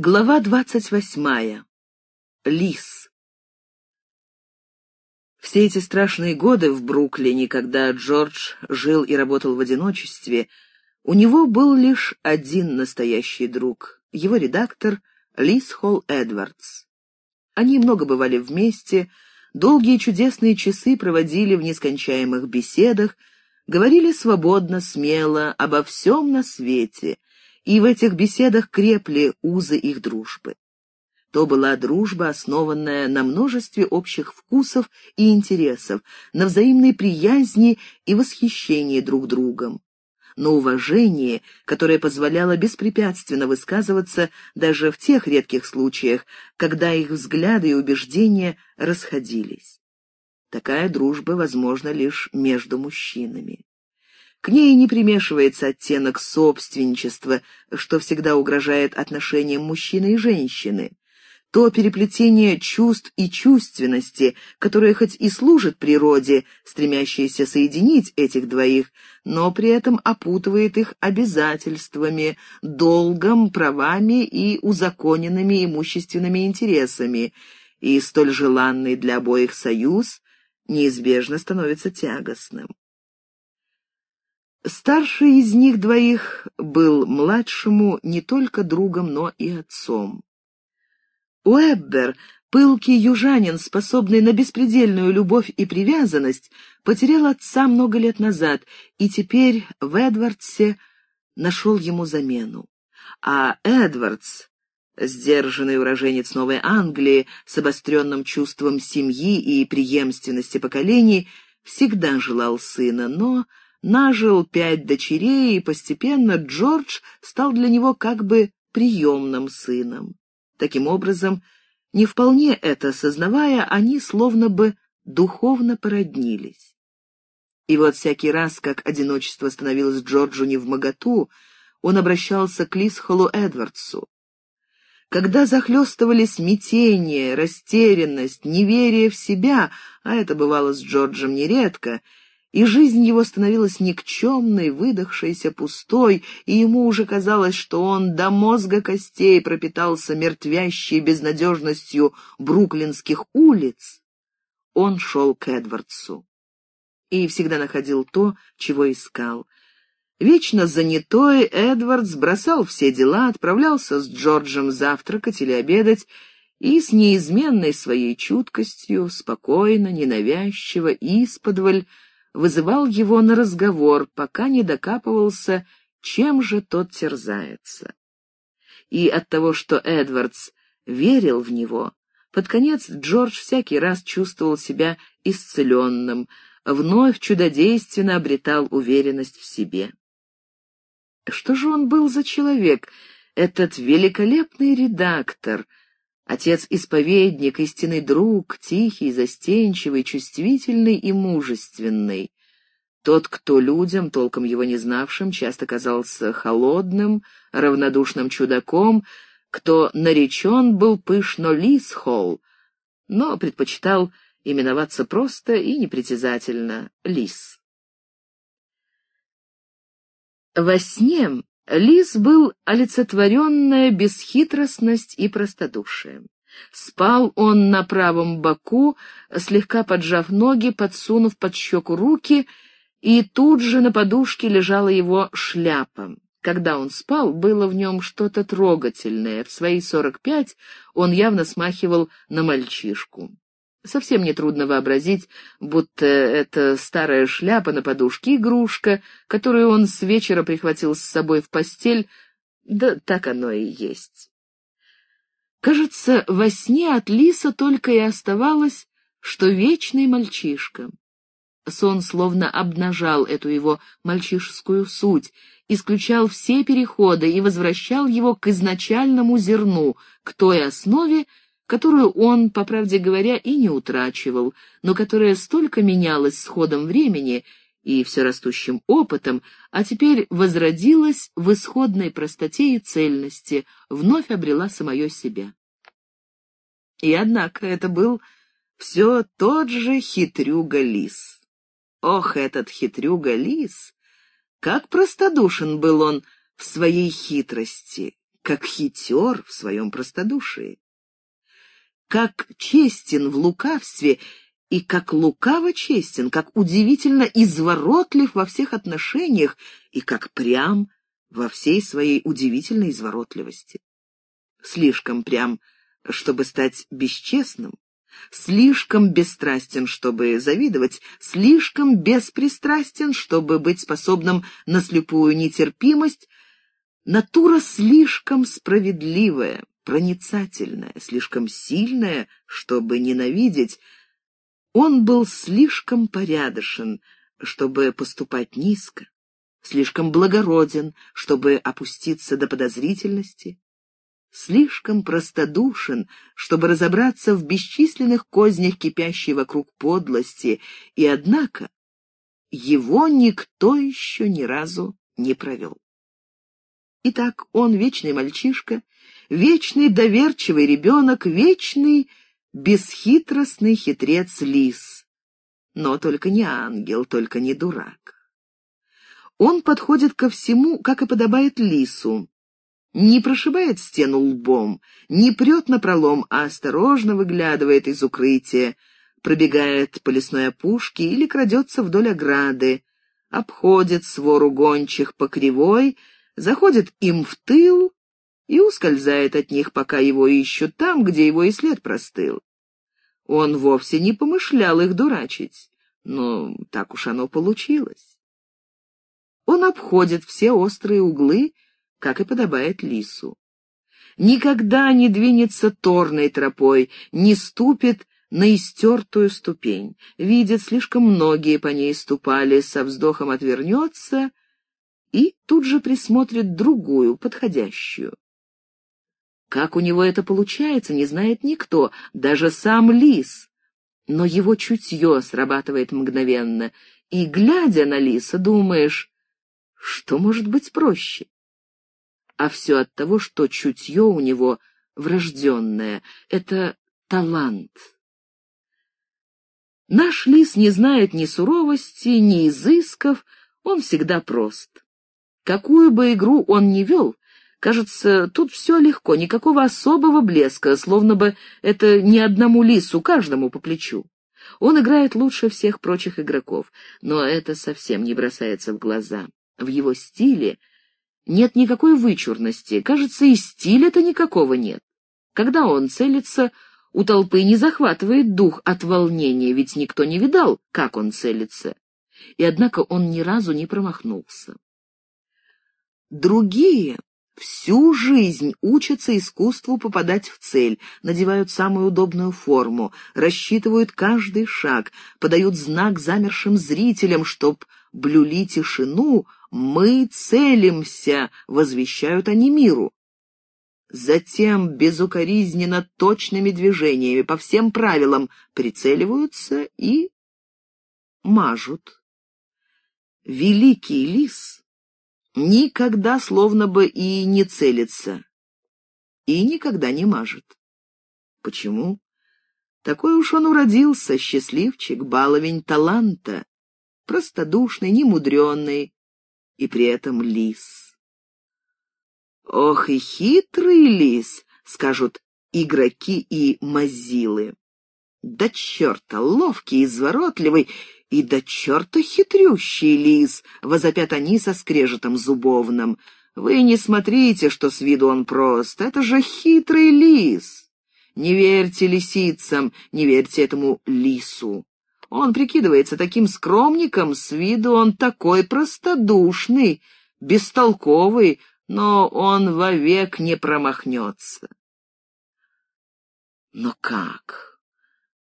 Глава двадцать восьмая. Лис. Все эти страшные годы в Бруклине, когда Джордж жил и работал в одиночестве, у него был лишь один настоящий друг — его редактор Лис Холл Эдвардс. Они много бывали вместе, долгие чудесные часы проводили в нескончаемых беседах, говорили свободно, смело, обо всем на свете — и в этих беседах крепли узы их дружбы. То была дружба, основанная на множестве общих вкусов и интересов, на взаимной приязни и восхищении друг другом, на уважении, которое позволяло беспрепятственно высказываться даже в тех редких случаях, когда их взгляды и убеждения расходились. Такая дружба возможна лишь между мужчинами. К ней не примешивается оттенок собственничества, что всегда угрожает отношениям мужчины и женщины. То переплетение чувств и чувственности, которое хоть и служит природе, стремящейся соединить этих двоих, но при этом опутывает их обязательствами, долгом, правами и узаконенными имущественными интересами, и столь желанный для обоих союз неизбежно становится тягостным. Старший из них двоих был младшему не только другом, но и отцом. Уэббер, пылкий южанин, способный на беспредельную любовь и привязанность, потерял отца много лет назад и теперь в Эдвардсе нашел ему замену. А Эдвардс, сдержанный уроженец Новой Англии с обостренным чувством семьи и преемственности поколений, всегда желал сына, но нажил пять дочерей, и постепенно Джордж стал для него как бы приемным сыном. Таким образом, не вполне это осознавая, они словно бы духовно породнились. И вот всякий раз, как одиночество становилось Джорджу не в моготу, он обращался к Лисхолу Эдвардсу. Когда захлестывали смятение, растерянность, неверие в себя, а это бывало с Джорджем нередко, и жизнь его становилась никчемной, выдохшейся, пустой, и ему уже казалось, что он до мозга костей пропитался мертвящей безнадежностью бруклинских улиц, он шел к Эдвардсу и всегда находил то, чего искал. Вечно занятой Эдвардс бросал все дела, отправлялся с Джорджем завтракать или обедать, и с неизменной своей чуткостью, спокойно, ненавязчиво, исподволь, вызывал его на разговор, пока не докапывался, чем же тот терзается. И от того, что Эдвардс верил в него, под конец Джордж всякий раз чувствовал себя исцеленным, вновь чудодейственно обретал уверенность в себе. Что же он был за человек, этот великолепный редактор, Отец-исповедник, истинный друг, тихий, застенчивый, чувствительный и мужественный. Тот, кто людям, толком его не знавшим, часто казался холодным, равнодушным чудаком, кто наречен был пышно Лисхолл, но предпочитал именоваться просто и непритязательно Лис. Во сне Лис был олицетворенная бесхитростность и простодушие. Спал он на правом боку, слегка поджав ноги, подсунув под щеку руки, и тут же на подушке лежала его шляпа. Когда он спал, было в нем что-то трогательное. В свои сорок пять он явно смахивал на мальчишку. Совсем нетрудно вообразить, будто это старая шляпа на подушке игрушка, которую он с вечера прихватил с собой в постель, да так оно и есть. Кажется, во сне от Лиса только и оставалось, что вечный мальчишка. Сон словно обнажал эту его мальчишескую суть, исключал все переходы и возвращал его к изначальному зерну, к той основе, которую он, по правде говоря, и не утрачивал, но которая столько менялась с ходом времени и все растущим опытом, а теперь возродилась в исходной простоте и цельности, вновь обрела самое себя. И однако это был все тот же хитрюга-лис. Ох, этот хитрюга-лис! Как простодушен был он в своей хитрости, как хитер в своем простодушии, как честен в лукавстве и как лукаво честен, как удивительно изворотлив во всех отношениях и как прям во всей своей удивительной изворотливости. Слишком прям, чтобы стать бесчестным, слишком бесстрастен, чтобы завидовать, слишком беспристрастен, чтобы быть способным на слепую нетерпимость, натура слишком справедливая, проницательная, слишком сильная, чтобы ненавидеть, он был слишком порядочен, чтобы поступать низко, слишком благороден, чтобы опуститься до подозрительности, слишком простодушен, чтобы разобраться в бесчисленных кознях, кипящей вокруг подлости, и, однако, его никто еще ни разу не провел. Итак, он вечный мальчишка, вечный доверчивый ребенок, вечный бесхитростный хитрец лис. Но только не ангел, только не дурак. Он подходит ко всему, как и подобает лису. Не прошибает стену лбом, не прет напролом, а осторожно выглядывает из укрытия, пробегает по лесной опушке или крадется вдоль ограды, обходит свору гончих по кривой, заходит им в тыл и ускользает от них, пока его ищут там, где его и след простыл. Он вовсе не помышлял их дурачить, но так уж оно получилось. Он обходит все острые углы, как и подобает лису. Никогда не двинется торной тропой, не ступит на истертую ступень. Видит, слишком многие по ней ступали, со вздохом отвернется и тут же присмотрит другую, подходящую. Как у него это получается, не знает никто, даже сам лис. Но его чутье срабатывает мгновенно, и, глядя на лиса, думаешь, что может быть проще? А все от того, что чутье у него врожденное, это талант. Наш лис не знает ни суровости, ни изысков, он всегда прост. Какую бы игру он ни вел, Кажется, тут все легко, никакого особого блеска, словно бы это не одному лису, каждому по плечу. Он играет лучше всех прочих игроков, но это совсем не бросается в глаза. В его стиле нет никакой вычурности, кажется, и стиля-то никакого нет. Когда он целится, у толпы не захватывает дух от волнения, ведь никто не видал, как он целится. И однако он ни разу не промахнулся. Другие Всю жизнь учатся искусству попадать в цель, надевают самую удобную форму, рассчитывают каждый шаг, подают знак замершим зрителям, чтоб блюли тишину, мы целимся, возвещают они миру. Затем безукоризненно точными движениями по всем правилам прицеливаются и мажут. Великий лис никогда словно бы и не целится, и никогда не мажет. Почему? Такой уж он уродился, счастливчик, баловень таланта, простодушный, немудренный, и при этом лис. Ох и хитрый лис, скажут игроки и мазилы. Да черта, ловкий, изворотливый и до черта хитрющий лис, возопят они со скрежетом зубовным. Вы не смотрите, что с виду он прост, это же хитрый лис. Не верьте лисицам, не верьте этому лису. Он прикидывается таким скромником, с виду он такой простодушный, бестолковый, но он вовек не промахнется. Но как?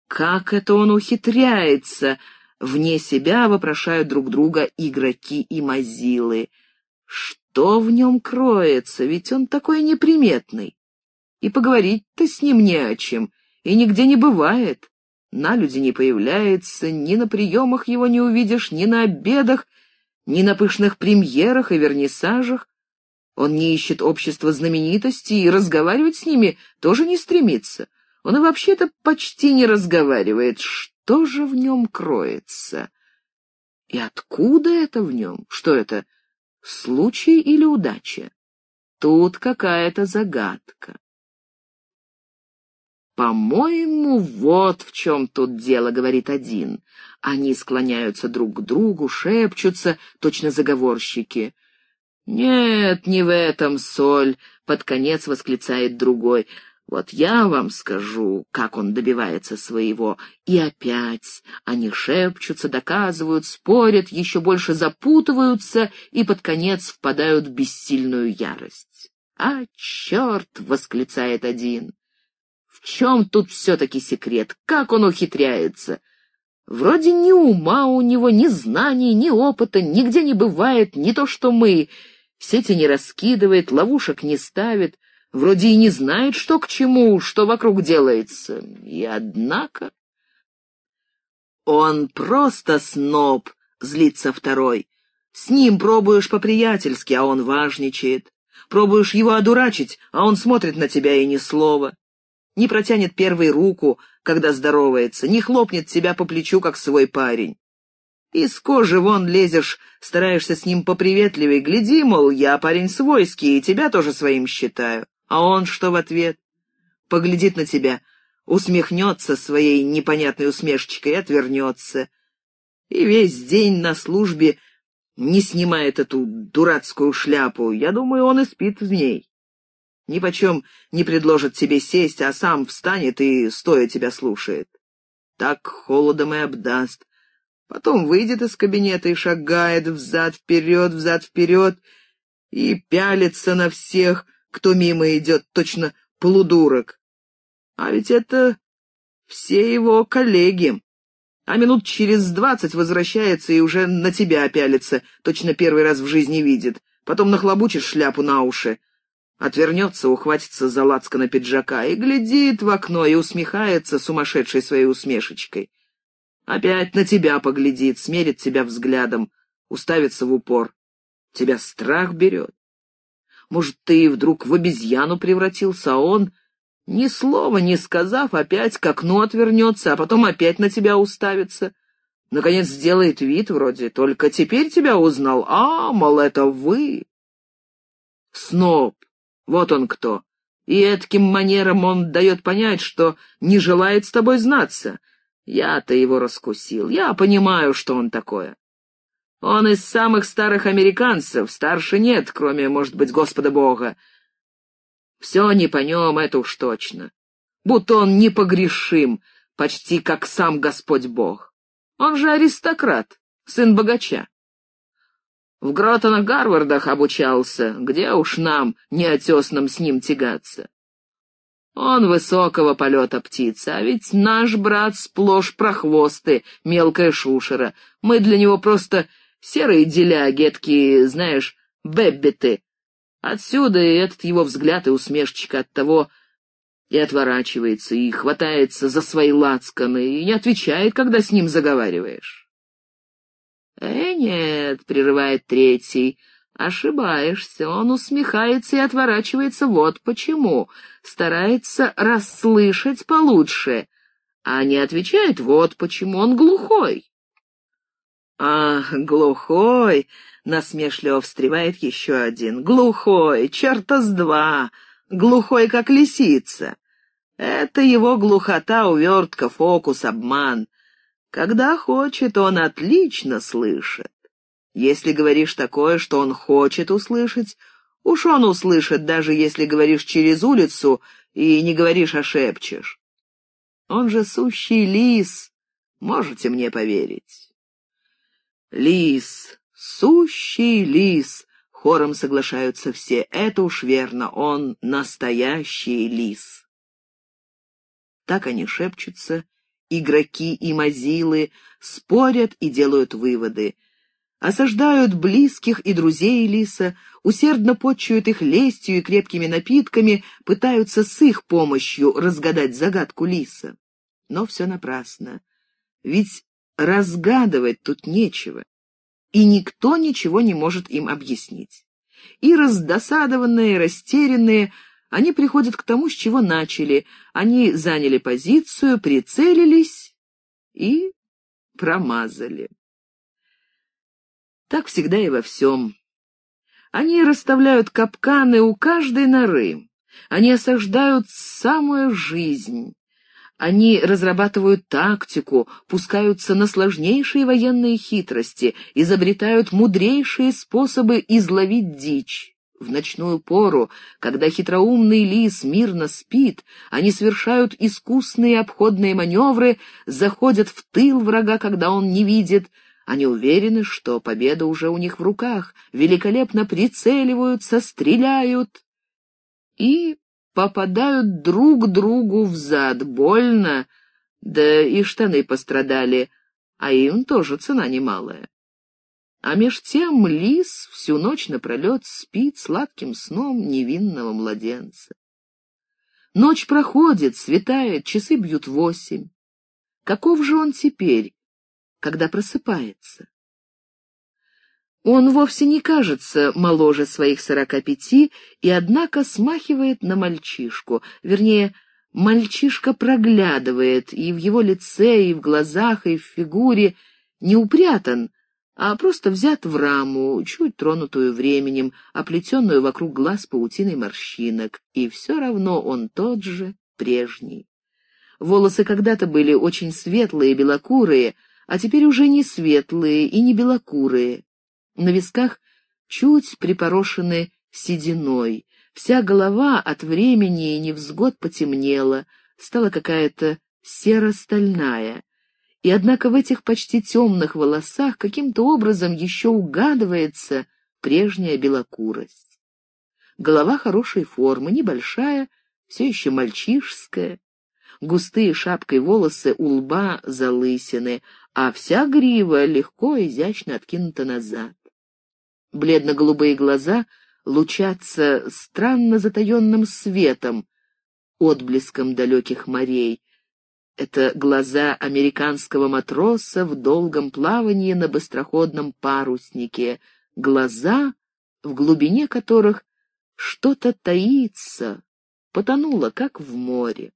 Как это он ухитряется Вне себя вопрошают друг друга игроки и мазилы. Что в нем кроется, ведь он такой неприметный. И поговорить-то с ним не о чем, и нигде не бывает. На люди не появляется, ни на приемах его не увидишь, ни на обедах, ни на пышных премьерах и вернисажах. Он не ищет общества знаменитостей и разговаривать с ними тоже не стремится. Он и вообще-то почти не разговаривает. Что же в нем кроется? И откуда это в нем? Что это, случай или удача? Тут какая-то загадка. «По-моему, вот в чем тут дело», — говорит один. Они склоняются друг к другу, шепчутся, точно заговорщики. «Нет, не в этом соль», — под конец восклицает другой. «Вот я вам скажу, как он добивается своего». И опять они шепчутся, доказывают, спорят, еще больше запутываются и под конец впадают в бессильную ярость. «А, черт!» — восклицает один. «В чем тут все-таки секрет? Как он ухитряется?» Вроде ни ума у него, ни знаний, ни опыта, нигде не бывает, не то что мы. Сети не раскидывает, ловушек не ставит, вроде и не знает, что к чему, что вокруг делается. И однако... Он просто сноб, злится второй. С ним пробуешь по-приятельски, а он важничает. Пробуешь его одурачить, а он смотрит на тебя и ни слова. Не протянет первой руку, когда здоровается, не хлопнет тебя по плечу, как свой парень. Из кожи вон лезешь, стараешься с ним поприветливей. Гляди, мол, я парень свойский, и тебя тоже своим считаю. А он что в ответ? Поглядит на тебя, усмехнется своей непонятной усмешечкой и отвернется. И весь день на службе не снимает эту дурацкую шляпу. Я думаю, он и спит в ней. Ни почем не предложит тебе сесть, а сам встанет и стоя тебя слушает. Так холодом и обдаст. Потом выйдет из кабинета и шагает взад-вперед, взад-вперед, и пялится на всех, кто мимо идет, точно полудурок. А ведь это все его коллеги. А минут через двадцать возвращается и уже на тебя пялится, точно первый раз в жизни видит. Потом нахлобучит шляпу на уши, отвернется, ухватится за лацкана пиджака и глядит в окно и усмехается сумасшедшей своей усмешечкой. Опять на тебя поглядит, смерит тебя взглядом, уставится в упор. Тебя страх берет. Может, ты вдруг в обезьяну превратился, а он, ни слова не сказав, опять к окну отвернется, а потом опять на тебя уставится. Наконец сделает вид вроде, только теперь тебя узнал. А, мол, это вы. Сноб, вот он кто. И этким манером он дает понять, что не желает с тобой знаться — я-то его раскусил. Я понимаю, что он такое. Он из самых старых американцев, старше нет, кроме, может быть, Господа Бога. Все не по нем, это уж точно. Будто он непогрешим, почти как сам Господь Бог. Он же аристократ, сын богача. В Гротонах-Гарвардах обучался, где уж нам, неотесным, с ним тягаться. Он высокого полета птица, а ведь наш брат сплошь прохвосты, мелкая шушера. Мы для него просто серые деляги, такие, знаешь, беббиты. Отсюда и этот его взгляд и усмешечка от того и отворачивается, и хватается за свои лацканы, и не отвечает, когда с ним заговариваешь. — Э, нет, — прерывает третий, — Ошибаешься, он усмехается и отворачивается вот почему. Старается расслышать получше, а не отвечает вот почему он глухой. «Ах, глухой!» — насмешливо встревает еще один. «Глухой! Черта с два! Глухой, как лисица! Это его глухота, увертка, фокус, обман. Когда хочет, он отлично слышит. Если говоришь такое, что он хочет услышать, уж он услышит, даже если говоришь через улицу и не говоришь, а шепчешь. Он же сущий лис, можете мне поверить. Лис, сущий лис, хором соглашаются все, это уж верно, он настоящий лис. Так они шепчутся, игроки и мазилы, спорят и делают выводы — осаждают близких и друзей Лиса, усердно подчуют их лестью и крепкими напитками, пытаются с их помощью разгадать загадку Лиса. Но все напрасно. Ведь разгадывать тут нечего, и никто ничего не может им объяснить. И раздосадованные, растерянные, они приходят к тому, с чего начали. Они заняли позицию, прицелились и промазали. Так всегда и во всем. Они расставляют капканы у каждой норы. Они осаждают самую жизнь. Они разрабатывают тактику, пускаются на сложнейшие военные хитрости, изобретают мудрейшие способы изловить дичь. В ночную пору, когда хитроумный лис мирно спит, они совершают искусные обходные маневры, заходят в тыл врага, когда он не видит. Они уверены, что победа уже у них в руках, великолепно прицеливаются, стреляют и попадают друг другу в зад. Больно, да и штаны пострадали, а им тоже цена немалая. А меж тем лис всю ночь напролет спит сладким сном невинного младенца. Ночь проходит, светает, часы бьют восемь. Каков же он теперь, когда просыпается? Он вовсе не кажется моложе своих сорока пяти и, однако, смахивает на мальчишку, вернее, мальчишка проглядывает и в его лице, и в глазах, и в фигуре, не упрятан, а просто взят в раму, чуть тронутую временем, оплетенную вокруг глаз паутиной морщинок, и все равно он тот же, прежний. Волосы когда-то были очень светлые, белокурые, а теперь уже не светлые и не белокурые. На висках чуть припорошены сединой, вся голова от времени и невзгод потемнела, стала какая-то серо-стальная, и однако в этих почти темных волосах каким-то образом еще угадывается прежняя белокурость. Голова хорошей формы, небольшая, все еще мальчишская, густые шапкой волосы у лба залысины, а вся грива легко и изящно откинута назад. Бледно-голубые глаза лучатся странно затаенным светом, отблеском далеких морей, это глаза американского матроса в долгом плавании на быстроходном паруснике, глаза, в глубине которых что-то таится, потонуло, как в море.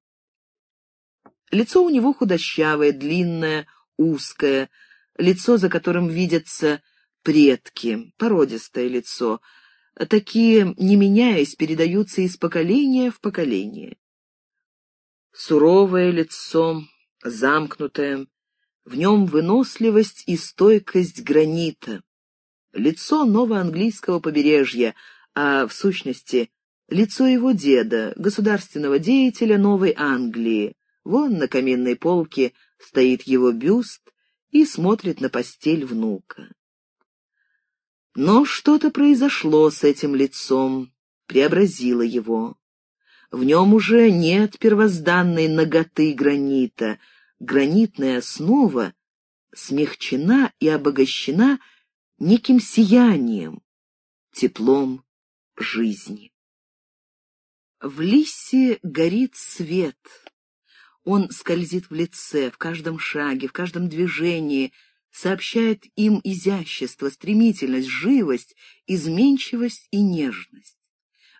Лицо у него худощавое, длинное, узкое, лицо, за которым видятся предки, породистое лицо. Такие, не меняясь, передаются из поколения в поколение суровое лицо, замкнутое, в нем выносливость и стойкость гранита. Лицо новоанглийского побережья, а в сущности лицо его деда, государственного деятеля Новой Англии. Вон на каминной полке стоит его бюст и смотрит на постель внука. Но что-то произошло с этим лицом, преобразило его. В нем уже нет первозданной ноготы гранита. Гранитная основа смягчена и обогащена неким сиянием, теплом жизни. В лисе горит свет. Он скользит в лице, в каждом шаге, в каждом движении, сообщает им изящество, стремительность, живость, изменчивость и нежность.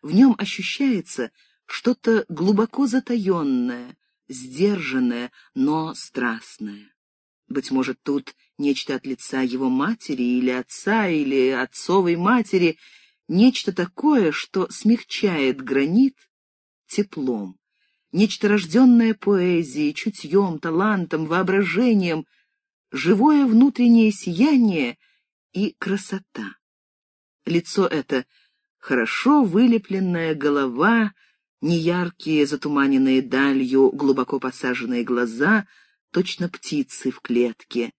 В нем ощущается что-то глубоко затаенное, сдержанное, но страстное. Быть может, тут нечто от лица его матери или отца, или отцовой матери, нечто такое, что смягчает гранит теплом, нечто рожденное поэзией, чутьем, талантом, воображением, живое внутреннее сияние и красота. Лицо это — хорошо вылепленная голова — неяркие, затуманенные далью, глубоко посаженные глаза, точно птицы в клетке,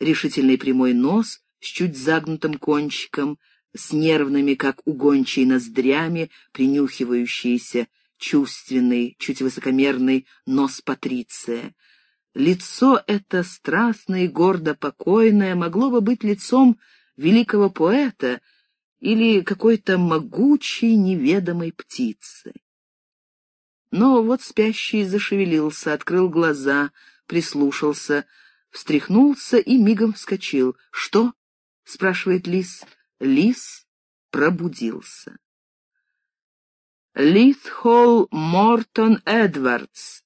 решительный прямой нос с чуть загнутым кончиком, с нервными, как у гончей, ноздрями, принюхивающийся, чувственный, чуть высокомерный нос Патриция. Лицо это страстное и гордо покойное могло бы быть лицом великого поэта или какой-то могучей неведомой птицы. Но вот спящий зашевелился, открыл глаза, прислушался, встряхнулся и мигом вскочил. «Что?» — спрашивает лис. Лис пробудился. Литхолл Мортон Эдвардс.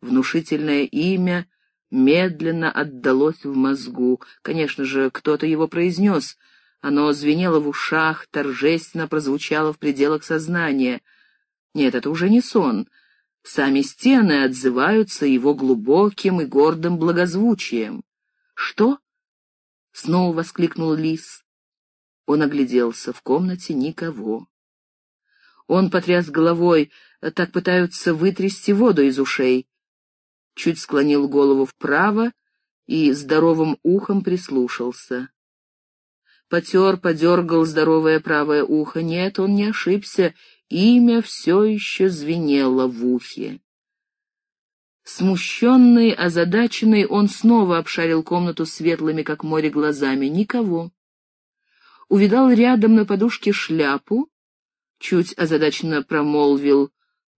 Внушительное имя медленно отдалось в мозгу. Конечно же, кто-то его произнес. Оно звенело в ушах, торжественно прозвучало в пределах сознания. Нет, это уже не сон. Сами стены отзываются его глубоким и гордым благозвучием. «Что?» — снова воскликнул лис. Он огляделся, в комнате никого. Он потряс головой, так пытаются вытрясти воду из ушей. Чуть склонил голову вправо и здоровым ухом прислушался. Потер, подергал здоровое правое ухо. Нет, он не ошибся, имя все еще звенело в ухе. Смущенный, озадаченный, он снова обшарил комнату светлыми, как море, глазами. Никого. Увидал рядом на подушке шляпу, чуть озадаченно промолвил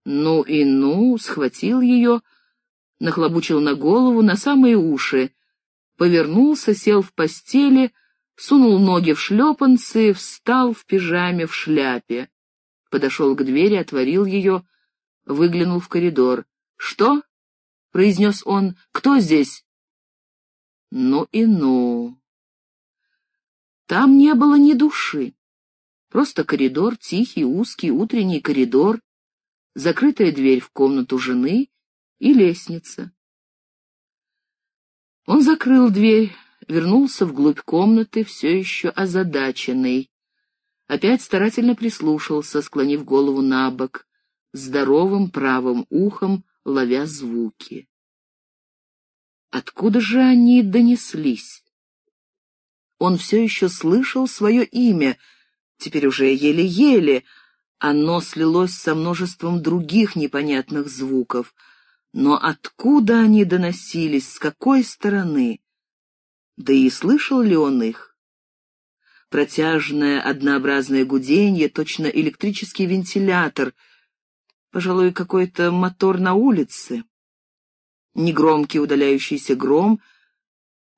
«ну и ну», схватил ее, нахлобучил на голову, на самые уши, повернулся, сел в постели, сунул ноги в шлепанцы, встал в пижаме, в шляпе. Подошел к двери, отворил ее, выглянул в коридор. «Что?» — произнес он. «Кто здесь?» «Ну и ну!» Там не было ни души. Просто коридор, тихий, узкий, утренний коридор, закрытая дверь в комнату жены и лестница. Он закрыл дверь, вернулся вглубь комнаты, все еще озадаченный. Опять старательно прислушался, склонив голову на бок, здоровым правым ухом ловя звуки. Откуда же они донеслись? Он все еще слышал свое имя — теперь уже еле-еле, оно слилось со множеством других непонятных звуков. Но откуда они доносились, с какой стороны? Да и слышал ли он их? Протяжное однообразное гуденье, точно электрический вентилятор, пожалуй, какой-то мотор на улице. Негромкий удаляющийся гром,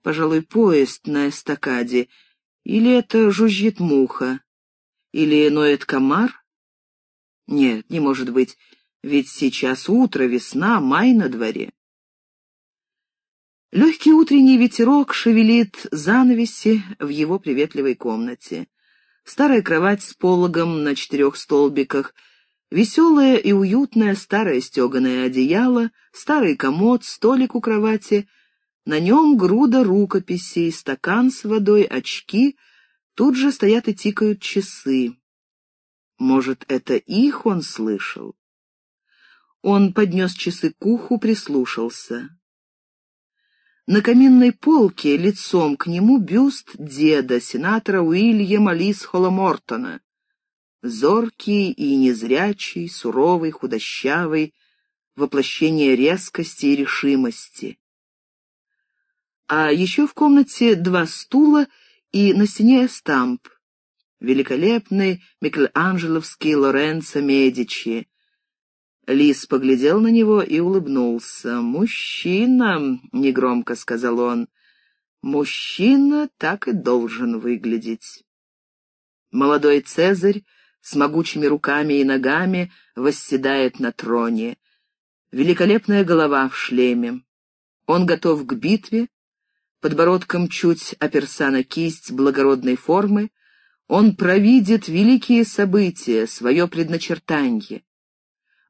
пожалуй, поезд на эстакаде, или это жужжит муха. Или ноет комар? Нет, не может быть, ведь сейчас утро, весна, май на дворе. Легкий утренний ветерок шевелит занавеси в его приветливой комнате. Старая кровать с пологом на четырех столбиках, веселое и уютное старое стеганое одеяло, старый комод, столик у кровати, на нем груда рукописей, стакан с водой, очки — Тут же стоят и тикают часы. Может, это их он слышал? Он поднес часы к уху, прислушался. На каминной полке лицом к нему бюст деда, сенатора Уильяма Лисхола Мортона. Зоркий и незрячий, суровый, худощавый, воплощение резкости и решимости. А еще в комнате два стула — и на стене стамп. Великолепный Микеланджеловский Лоренцо Медичи. Лис поглядел на него и улыбнулся. «Мужчина», — негромко сказал он, — «мужчина так и должен выглядеть». Молодой Цезарь с могучими руками и ногами восседает на троне. Великолепная голова в шлеме. Он готов к битве, подбородком чуть оперса на кисть благородной формы, он провидит великие события, свое предначертанье.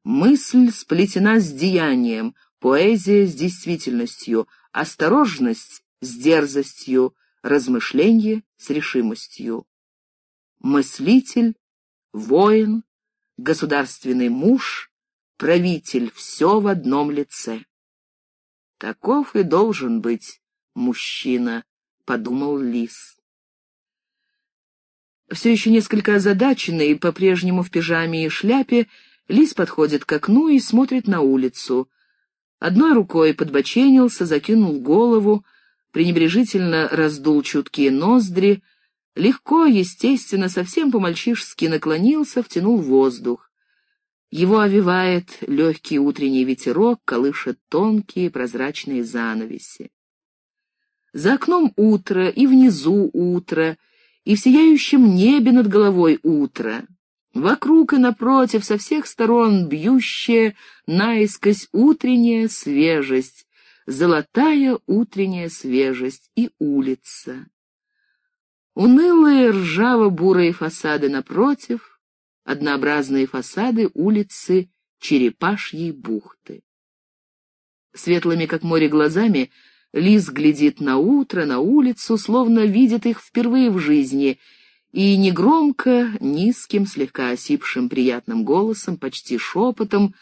Мысль сплетена с деянием, поэзия с действительностью, осторожность с дерзостью, размышление с решимостью. Мыслитель, воин, государственный муж, правитель — все в одном лице. Таков и должен быть мужчина», — подумал Лис. Все еще несколько озадаченный, по-прежнему в пижаме и шляпе, Лис подходит к окну и смотрит на улицу. Одной рукой подбоченился, закинул голову, пренебрежительно раздул чуткие ноздри, легко, естественно, совсем по-мальчишески наклонился, втянул воздух. Его овивает легкий утренний ветерок, колышет тонкие прозрачные занавеси. За окном утро, и внизу утро, и в сияющем небе над головой утро. Вокруг и напротив, со всех сторон бьющая наискось утренняя свежесть, золотая утренняя свежесть и улица. Унылые ржаво-бурые фасады напротив, однообразные фасады улицы Черепашьей бухты. Светлыми, как море, глазами Лис глядит на утро, на улицу, словно видит их впервые в жизни, и негромко, низким, слегка осипшим приятным голосом, почти шепотом,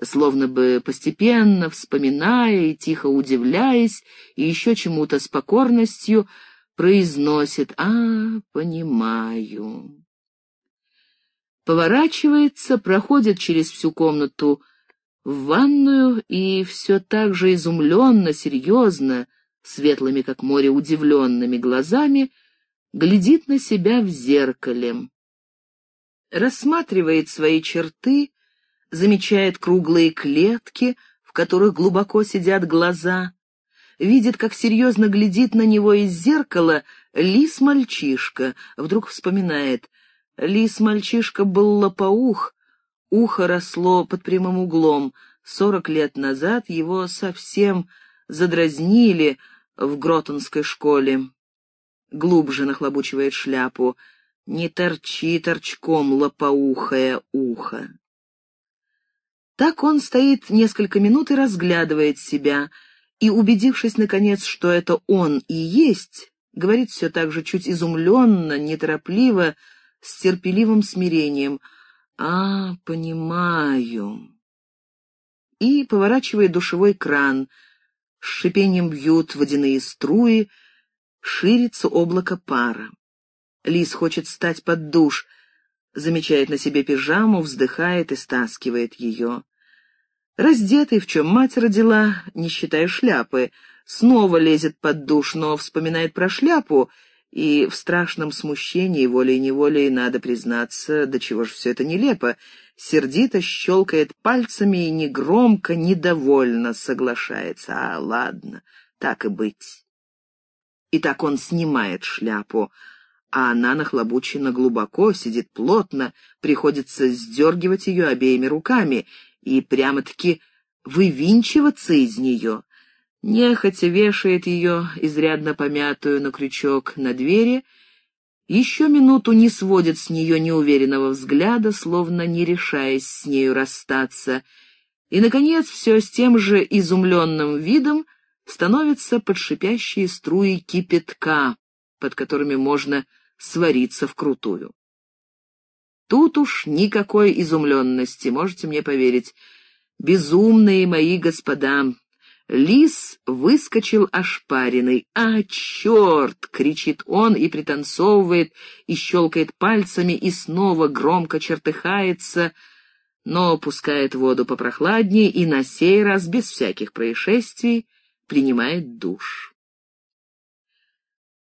словно бы постепенно, вспоминая и тихо удивляясь, и еще чему-то с покорностью, произносит «А, понимаю». Поворачивается, проходит через всю комнату в ванную и все так же изумленно, серьезно, светлыми, как море, удивленными глазами, глядит на себя в зеркале. Рассматривает свои черты, замечает круглые клетки, в которых глубоко сидят глаза, видит, как серьезно глядит на него из зеркала лис-мальчишка, вдруг вспоминает. Лис-мальчишка был лопоух, ухо росло под прямым углом. Сорок лет назад его совсем задразнили в Гротонской школе. Глубже нахлобучивает шляпу. Не торчи торчком лопоухое ухо. Так он стоит несколько минут и разглядывает себя — и, убедившись, наконец, что это он и есть, говорит все так же чуть изумленно, неторопливо, с терпеливым смирением. «А, понимаю». И поворачивает душевой кран. С шипением бьют водяные струи, ширится облако пара. Лис хочет встать под душ, замечает на себе пижаму, вздыхает и стаскивает ее. Раздетый, в чем мать родила, не считая шляпы, снова лезет под душ, но вспоминает про шляпу, и в страшном смущении волей-неволей надо признаться, до чего же все это нелепо, сердито щелкает пальцами и негромко, недовольно соглашается. А, ладно, так и быть. И так он снимает шляпу, а она нахлобучена глубоко, сидит плотно, приходится сдергивать ее обеими руками — и прямо-таки вывинчиваться из нее. Нехотя вешает ее, изрядно помятую, на крючок на двери, еще минуту не сводит с нее неуверенного взгляда, словно не решаясь с нею расстаться, и, наконец, все с тем же изумленным видом становится под шипящие струи кипятка, под которыми можно свариться вкрутую. Тут уж никакой изумленности, можете мне поверить. Безумные мои господа! Лис выскочил ошпаренный. «А, черт!» — кричит он и пританцовывает, и щелкает пальцами, и снова громко чертыхается, но пускает воду попрохладнее и на сей раз, без всяких происшествий, принимает душ.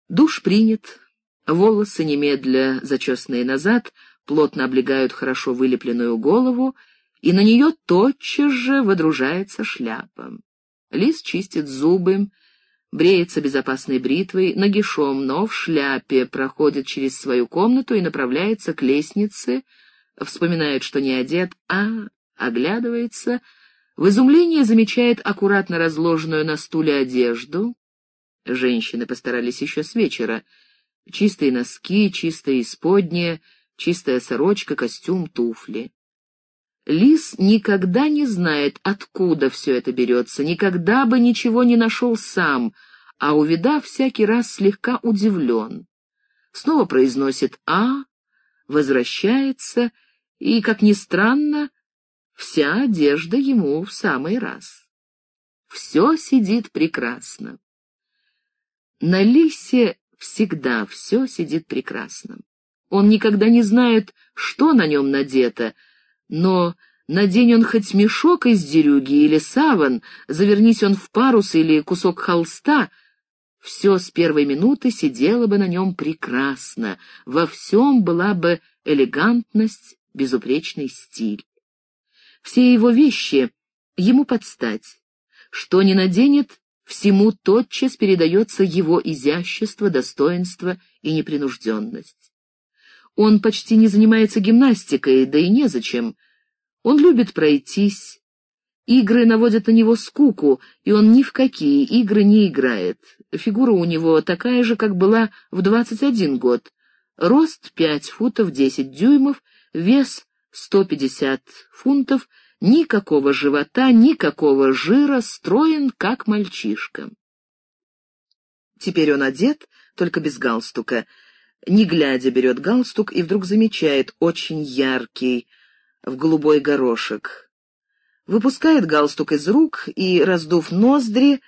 Душ принят, волосы немедля зачесанные назад — плотно облегают хорошо вылепленную голову, и на нее тотчас же водружается шляпа. Лис чистит зубы, бреется безопасной бритвой, нагишом, но в шляпе, проходит через свою комнату и направляется к лестнице, вспоминает, что не одет, а оглядывается, в изумлении замечает аккуратно разложенную на стуле одежду. Женщины постарались еще с вечера. Чистые носки, чистое исподнее — чистая сорочка, костюм, туфли. Лис никогда не знает, откуда все это берется, никогда бы ничего не нашел сам, а, увидав, всякий раз слегка удивлен. Снова произносит «а», возвращается, и, как ни странно, вся одежда ему в самый раз. Все сидит прекрасно. На лисе всегда все сидит прекрасно. Он никогда не знает, что на нем надето, но надень он хоть мешок из дерюги или саван, завернись он в парус или кусок холста, все с первой минуты сидело бы на нем прекрасно, во всем была бы элегантность, безупречный стиль. Все его вещи ему подстать. Что не наденет, всему тотчас передается его изящество, достоинство и непринужденность. Он почти не занимается гимнастикой, да и незачем. Он любит пройтись, Игры наводят на него скуку, и он ни в какие игры не играет. Фигура у него такая же, как была в 21 год. Рост 5 футов 10 дюймов, вес 150 фунтов, никакого живота, никакого жира, строен, как мальчишка. Теперь он одет, только без галстука. Не глядя берет галстук и вдруг замечает, очень яркий, в голубой горошек выпускает галстук из рук и, раздув ноздри,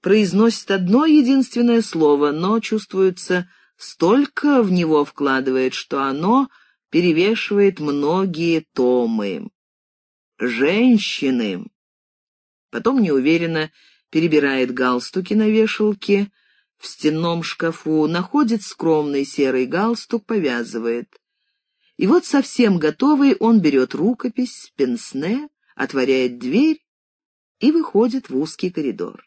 произносит одно единственное слово, но чувствуется, столько в него вкладывает, что оно перевешивает многие томы. Женщины. Потом неуверенно перебирает галстуки на вешалке, в стенном шкафу, находит скромный серый галстук, повязывает. И вот совсем готовый он берет рукопись, пенсне, отворяет дверь и выходит в узкий коридор.